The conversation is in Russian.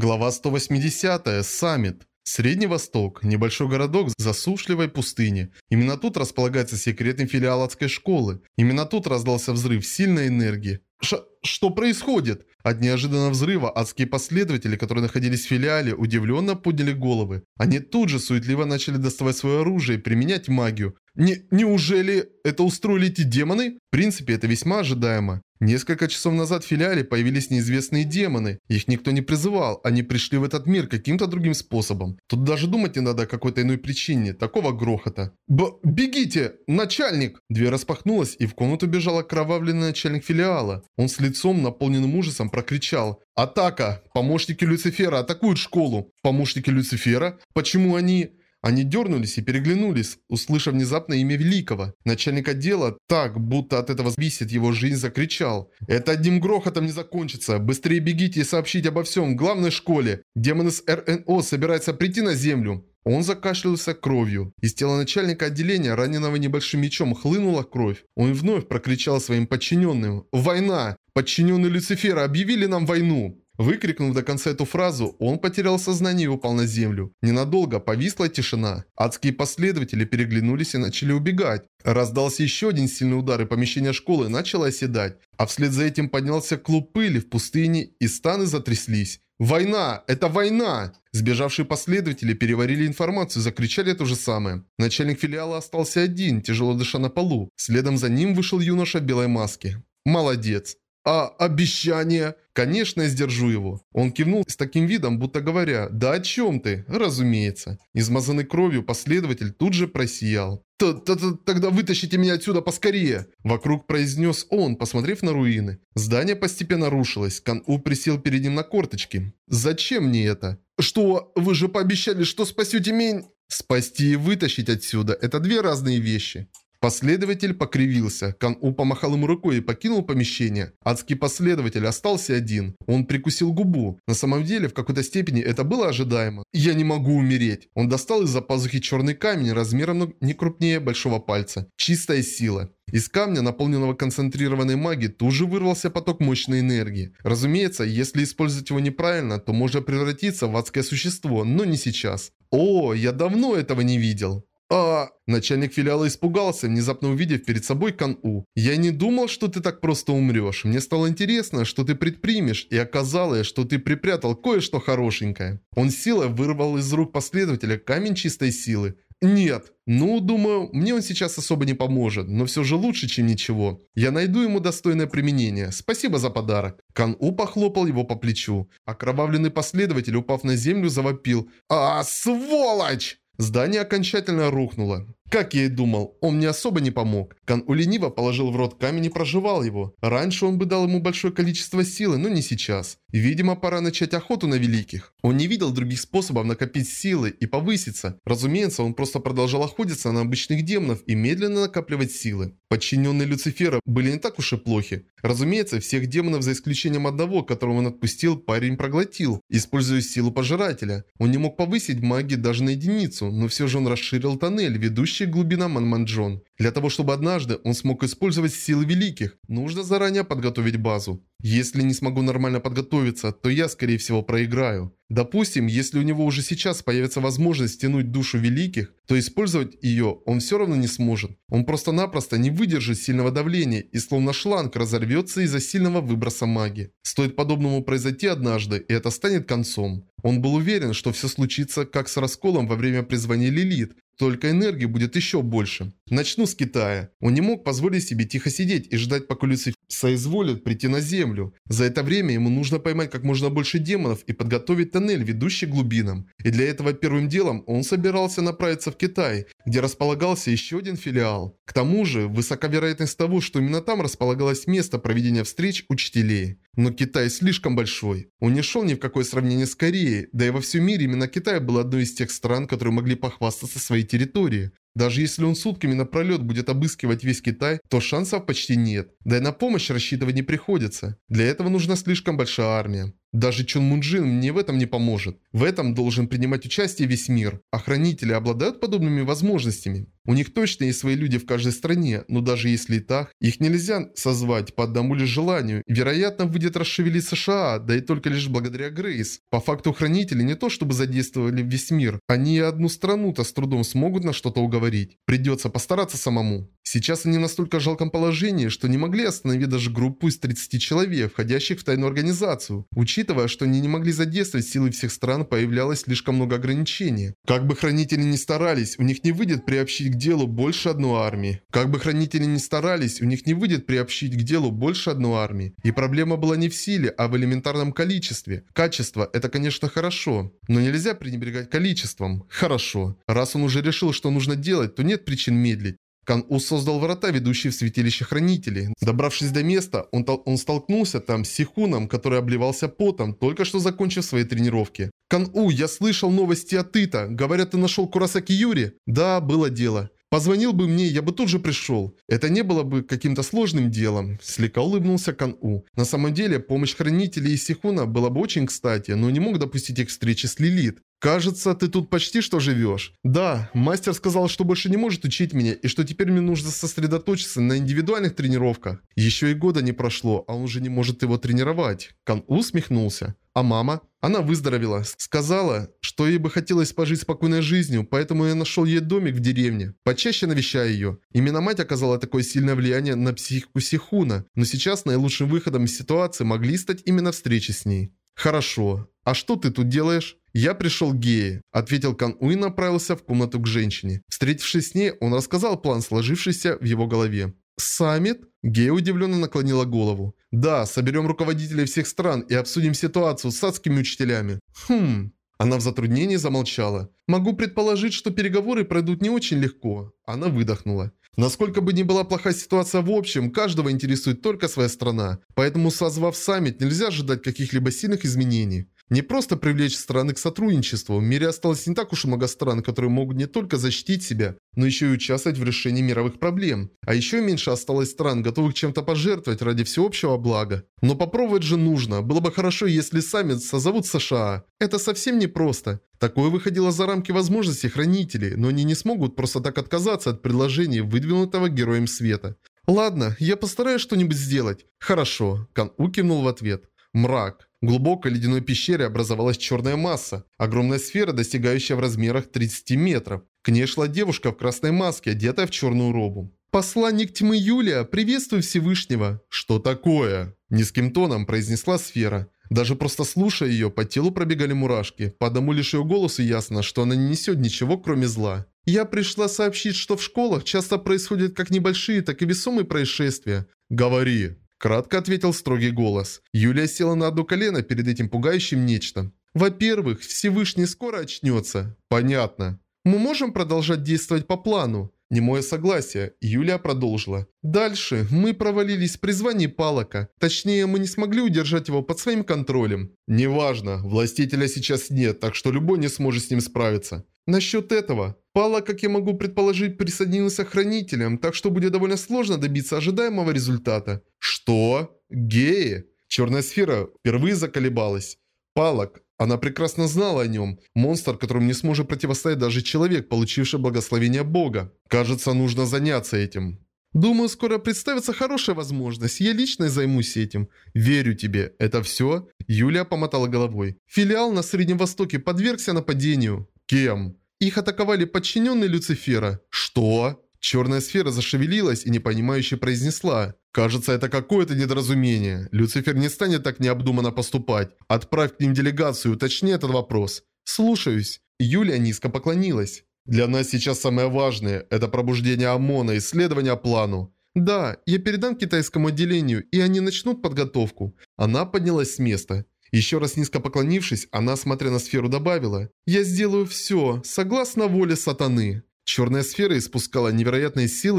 Глава 180. Саммит. Средний Восток. Небольшой городок в засушливой пустыне. Именно тут располагается секретный филиал адской школы. Именно тут раздался взрыв сильной энергии. Ш что происходит? От неожиданного взрыва адские последователи, которые находились в филиале, удивленно подняли головы. Они тут же суетливо начали доставать свое оружие и применять магию. Не, неужели это устроили эти демоны? В принципе, это весьма ожидаемо. Несколько часов назад в филиале появились неизвестные демоны. Их никто не призывал, они пришли в этот мир каким-то другим способом. Тут даже думать не надо о какой-то иной причине, такого грохота. Б бегите! Начальник! Дверь распахнулась, и в комнату бежал окровавленный начальник филиала. Он с лицом, наполненным ужасом, прокричал. «Атака! Помощники Люцифера атакуют школу!» «Помощники Люцифера? Почему они...» Они дернулись и переглянулись, услышав внезапно имя Великого. Начальник отдела, так, будто от этого бесит его жизнь, закричал. «Это одним грохотом не закончится. Быстрее бегите и сообщите обо всем в главной школе. Демон из РНО собирается прийти на землю». Он закашлялся кровью. Из тела начальника отделения, раненого небольшим мечом, хлынула кровь. Он вновь прокричал своим подчиненным. «Война! Подчиненные Люцифера объявили нам войну!» Выкрикнув до конца эту фразу, он потерял сознание и упал на землю. Ненадолго повисла тишина. Адские последователи переглянулись и начали убегать. Раздался еще один сильный удар, и помещение школы начало оседать. А вслед за этим поднялся клуб пыли в пустыне, и станы затряслись. «Война! Это война!» Сбежавшие последователи переварили информацию, закричали то же самое. Начальник филиала остался один, тяжело дыша на полу. Следом за ним вышел юноша в белой маске. «Молодец!» «А обещание?» «Конечно, я сдержу его». Он кивнул с таким видом, будто говоря, «Да о чем ты?» «Разумеется». Измазанный кровью последователь тут же просиял. Т -т -т «Тогда вытащите меня отсюда поскорее!» Вокруг произнес он, посмотрев на руины. Здание постепенно рушилось. Кан-У присел перед ним на корточки. «Зачем мне это?» «Что? Вы же пообещали, что спасете меня?» «Спасти и вытащить отсюда – это две разные вещи». Последователь покривился. Кан-У помахал ему рукой и покинул помещение. Адский последователь остался один. Он прикусил губу. На самом деле, в какой-то степени это было ожидаемо. «Я не могу умереть!» Он достал из-за пазухи черный камень размером не крупнее большого пальца. Чистая сила. Из камня, наполненного концентрированной магией, тут же вырвался поток мощной энергии. Разумеется, если использовать его неправильно, то можно превратиться в адское существо, но не сейчас. О, я давно этого не видел. А... Начальник филиала испугался, внезапно увидев перед собой Кан-У. «Я не думал, что ты так просто умрешь. Мне стало интересно, что ты предпримешь, и оказалось, что ты припрятал кое-что хорошенькое». Он силой вырвал из рук последователя камень чистой силы. «Нет. Ну, думаю, мне он сейчас особо не поможет, но все же лучше, чем ничего. Я найду ему достойное применение. Спасибо за подарок». Кан-У похлопал его по плечу. Окровавленный последователь, упав на землю, завопил. «А, сволочь!» Здание окончательно рухнуло. Как я и думал, он мне особо не помог. Кан улениво положил в рот камень и проживал его. Раньше он бы дал ему большое количество силы, но не сейчас. видимо, пора начать охоту на великих. Он не видел других способов накопить силы и повыситься. Разумеется, он просто продолжал охотиться на обычных демонов и медленно накапливать силы. Подчиненные Люцифера были не так уж и плохи. Разумеется, всех демонов за исключением одного, которого он отпустил, парень проглотил, используя силу пожирателя. Он не мог повысить магию даже на единицу, но все же он расширил тоннель, ведущий настоящая глубина Манманджон. Для того, чтобы однажды он смог использовать силы великих, нужно заранее подготовить базу. Если не смогу нормально подготовиться, то я, скорее всего, проиграю. Допустим, если у него уже сейчас появится возможность стянуть душу великих, то использовать ее он все равно не сможет. Он просто-напросто не выдержит сильного давления и словно шланг разорвется из-за сильного выброса магии. Стоит подобному произойти однажды, и это станет концом. Он был уверен, что все случится как с расколом во время призвания Лилит, только энергии будет еще больше. Начну с Китая. Он не мог позволить себе тихо сидеть и ждать, пока Люцифер соизволит прийти на Землю. За это время ему нужно поймать как можно больше демонов и подготовить тоннель, ведущий к глубинам. И для этого первым делом он собирался направиться в Китай, где располагался еще один филиал. К тому же, высока вероятность того, что именно там располагалось место проведения встреч учителей. Но Китай слишком большой. Он не шел ни в какое сравнение с Кореей, да и во всем мире именно Китай был одной из тех стран, которые могли похвастаться своей территорией. Даже если он сутками напролет будет обыскивать весь Китай, то шансов почти нет. Да и на помощь рассчитывать не приходится. Для этого нужна слишком большая армия. Даже Чон Мунджин мне в этом не поможет. В этом должен принимать участие весь мир. Охранители обладают подобными возможностями. У них точно есть свои люди в каждой стране, но даже если и так, их нельзя созвать по одному лишь желанию. Вероятно, выйдет расшевелить США, да и только лишь благодаря Грейс. По факту хранители не то чтобы задействовали весь мир, они и одну страну-то с трудом смогут на что-то уговорить. Придется постараться самому. Сейчас они настолько в жалком положении, что не могли остановить даже группу из 30 человек, входящих в тайную организацию. Учитывая, что они не могли задействовать силы всех стран, появлялось слишком много ограничений. Как бы хранители ни старались, у них не выйдет приобщить к делу больше одной армии. Как бы хранители ни старались, у них не выйдет приобщить к делу больше одной армии. И проблема была не в силе, а в элементарном количестве. Качество – это, конечно, хорошо, но нельзя пренебрегать количеством. Хорошо. Раз он уже решил, что нужно делать, то нет причин медлить. Кан-У создал врата, ведущие в святилище хранителей. Добравшись до места, он, он столкнулся там с Сихуном, который обливался потом, только что закончив свои тренировки. «Кан-У, я слышал новости от Ита. Говорят, ты нашел Курасаки Юри?» «Да, было дело. Позвонил бы мне, я бы тут же пришел. Это не было бы каким-то сложным делом. Слегка улыбнулся Кан-У. На самом деле, помощь хранителей и Сихуна была бы очень кстати, но не мог допустить их встречи с Лилит. «Кажется, ты тут почти что живешь». «Да, мастер сказал, что больше не может учить меня, и что теперь мне нужно сосредоточиться на индивидуальных тренировках. Еще и года не прошло, а он уже не может его тренировать». Кан усмехнулся. «А мама?» Она выздоровела. Сказала, что ей бы хотелось пожить спокойной жизнью, поэтому я нашел ей домик в деревне. Почаще навещаю ее. Именно мать оказала такое сильное влияние на психику Сихуна, но сейчас наилучшим выходом из ситуации могли стать именно встречи с ней. «Хорошо. А что ты тут делаешь?» «Я пришел к Гее», — ответил Кан Уи и направился в комнату к женщине. Встретившись с ней, он рассказал план, сложившийся в его голове. «Саммит?» Гея удивленно наклонила голову. «Да, соберем руководителей всех стран и обсудим ситуацию с адскими учителями». «Хм...» Она в затруднении замолчала. «Могу предположить, что переговоры пройдут не очень легко». Она выдохнула. Насколько бы ни была плохая ситуация в общем, каждого интересует только своя страна. Поэтому, созвав саммит, нельзя ожидать каких-либо сильных изменений. Не просто привлечь страны к сотрудничеству. В мире осталось не так уж много стран, которые могут не только защитить себя, но еще и участвовать в решении мировых проблем. А еще меньше осталось стран, готовых чем-то пожертвовать ради всеобщего блага. Но попробовать же нужно. Было бы хорошо, если саммит созовут США. Это совсем непросто. Такое выходило за рамки возможностей хранителей, но они не смогут просто так отказаться от предложения, выдвинутого героем света. «Ладно, я постараюсь что-нибудь сделать». «Хорошо», – Кан У кивнул в ответ. Мрак. В глубокой ледяной пещере образовалась черная масса, огромная сфера, достигающая в размерах 30 метров. К ней шла девушка в красной маске, одетая в черную робу. «Посланник тьмы Юлия, приветствую Всевышнего!» «Что такое?» Низким тоном произнесла сфера. Даже просто слушая ее, по телу пробегали мурашки. По одному лишь ее голосу ясно, что она не несет ничего, кроме зла. «Я пришла сообщить, что в школах часто происходят как небольшие, так и весомые происшествия». «Говори!» Кратко ответил строгий голос. Юлия села на одно колено перед этим пугающим нечто. «Во-первых, Всевышний скоро очнется». «Понятно. Мы можем продолжать действовать по плану?» Немое согласие. Юлия продолжила. Дальше мы провалились в призвании Палака. Точнее, мы не смогли удержать его под своим контролем. Неважно, властителя сейчас нет, так что любой не сможет с ним справиться. Насчет этого. Пала, как я могу предположить, присоединился к хранителям, так что будет довольно сложно добиться ожидаемого результата. Что? Геи? Черная сфера впервые заколебалась. Палок. Она прекрасно знала о нем. Монстр, которому не сможет противостоять даже человек, получивший благословение Бога. Кажется, нужно заняться этим. Думаю, скоро представится хорошая возможность. Я лично займусь этим. Верю тебе. Это все? Юлия помотала головой. Филиал на Среднем Востоке подвергся нападению. Кем? Их атаковали подчиненные Люцифера. Что? Черная сфера зашевелилась и непонимающе произнесла. Кажется, это какое-то недоразумение. Люцифер не станет так необдуманно поступать. Отправь к ним делегацию, уточни этот вопрос. Слушаюсь. Юлия низко поклонилась. Для нас сейчас самое важное – это пробуждение ОМОНа и следование плану. Да, я передам китайскому отделению, и они начнут подготовку. Она поднялась с места. Еще раз низко поклонившись, она, смотря на сферу, добавила «Я сделаю все, согласно воле сатаны». Черная сфера испускала невероятные силы